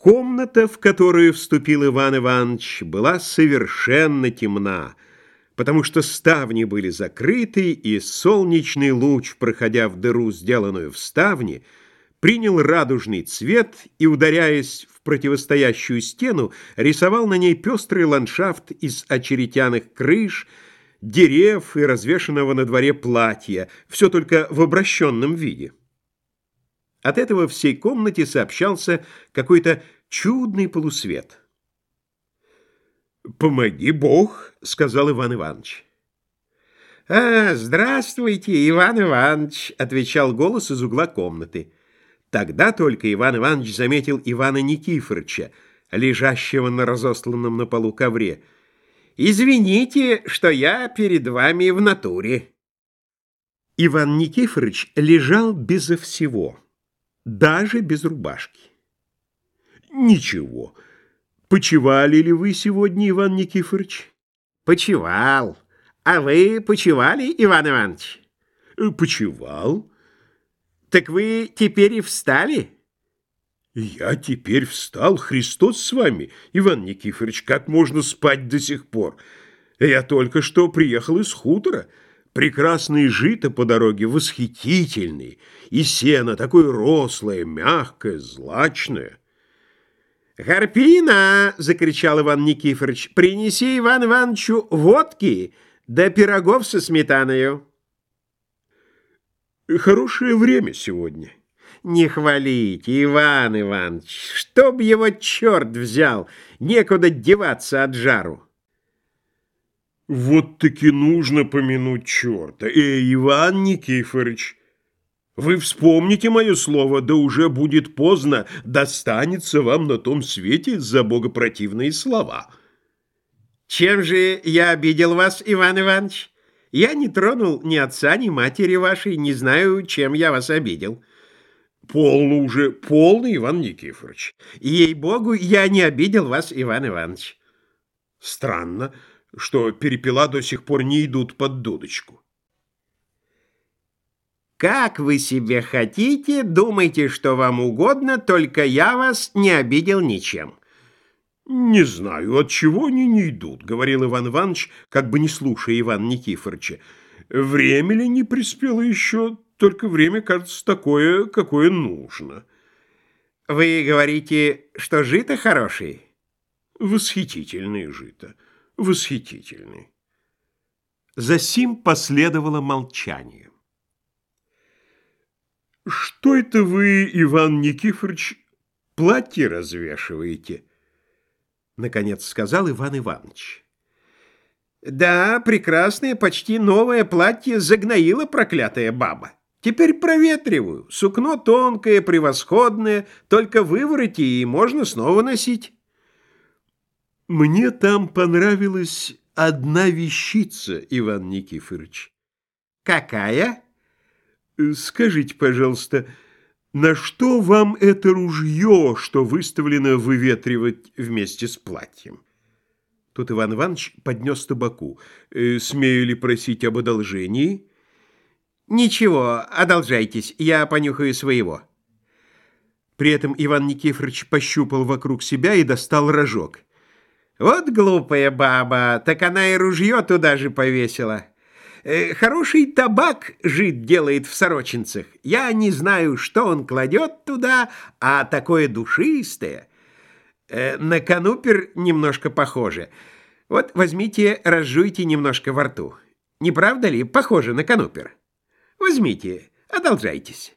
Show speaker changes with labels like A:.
A: Комната, в которую вступил Иван Иванович, была совершенно темна, потому что ставни были закрыты, и солнечный луч, проходя в дыру, сделанную в ставне, принял радужный цвет и, ударяясь в противостоящую стену, рисовал на ней пестрый ландшафт из очеретяных крыш, дерев и развешанного на дворе платья, все только в обращенном виде. От этого всей комнате сообщался какой-то чудный полусвет. «Помоги Бог», — сказал Иван Иванович.
B: «А, здравствуйте, Иван Иванович», — отвечал голос из угла комнаты. Тогда только Иван Иванович заметил Ивана Никифоровича, лежащего на разосланном на полу ковре. «Извините, что я перед вами в натуре».
A: Иван Никифорович лежал безо всего даже без рубашки. Ничего. Почевали ли вы сегодня, Иван Никифорович?
B: Почевал. А вы почевали, Иван Иванович?
A: Э, почевал.
B: Так вы теперь и встали?
A: Я теперь встал, Христос с вами, Иван Никифорович, как можно спать до сих пор? Я только что приехал из хутора. Прекрасные жито по дороге, восхитительные, и сено такое рослое, мягкое, злачное.
B: «Гарпина!» — закричал Иван Никифорович. «Принеси Иван Ивановичу водки да пирогов со сметаною».
A: «Хорошее время сегодня».
B: «Не хвалите, Иван Иванович, чтоб его черт взял, некуда деваться от жару».
A: Вот-таки нужно помянуть черта. Эй, Иван Никифорович, вы вспомните мое слово, да уже будет поздно, достанется вам на том свете за богопротивные слова.
B: Чем же я обидел вас, Иван Иванович? Я не тронул ни отца, ни матери вашей, не знаю, чем я вас обидел.
A: Полно уже, полно, Иван Никифорович.
B: Ей-богу, я не обидел вас, Иван Иванович.
A: Странно что перепела до сих пор не идут под дудочку.
B: Как вы себе хотите, думайте, что вам угодно, только я вас не обидел ничем.
A: «Не знаю, от чего они не идут», — говорил Иван Иванович, как бы не слушая Ивана Никифоровича. «Время ли не приспело еще? Только время, кажется, такое, какое нужно».
B: «Вы говорите, что жито хорошие?»
A: «Восхитительные жито» восхитительный. Засим последовало молчание. «Что это вы, Иван Никифорович, платье развешиваете?» Наконец сказал Иван Иванович.
B: «Да, прекрасное, почти новое платье загноила проклятая баба. Теперь проветриваю. Сукно тонкое, превосходное, только вывороти и можно снова носить».
A: Мне там понравилась одна вещица, Иван Никифорович.
B: Какая?
A: Скажите, пожалуйста, на что вам это ружье, что выставлено выветривать вместе с платьем? Тут Иван Иванович поднес табаку. Э, смею ли просить об одолжении?
B: Ничего, одолжайтесь, я понюхаю своего.
A: При этом Иван Никифорович пощупал вокруг себя и достал рожок.
B: Вот глупая баба, так она и ружье туда же повесила. Э, хороший табак жид делает в сорочинцах. Я не знаю, что он кладет туда, а такое душистое. Э, на канупер немножко похоже. Вот возьмите, разжуйте немножко во рту. Не правда ли? Похоже на канупер. Возьмите, одолжайтесь.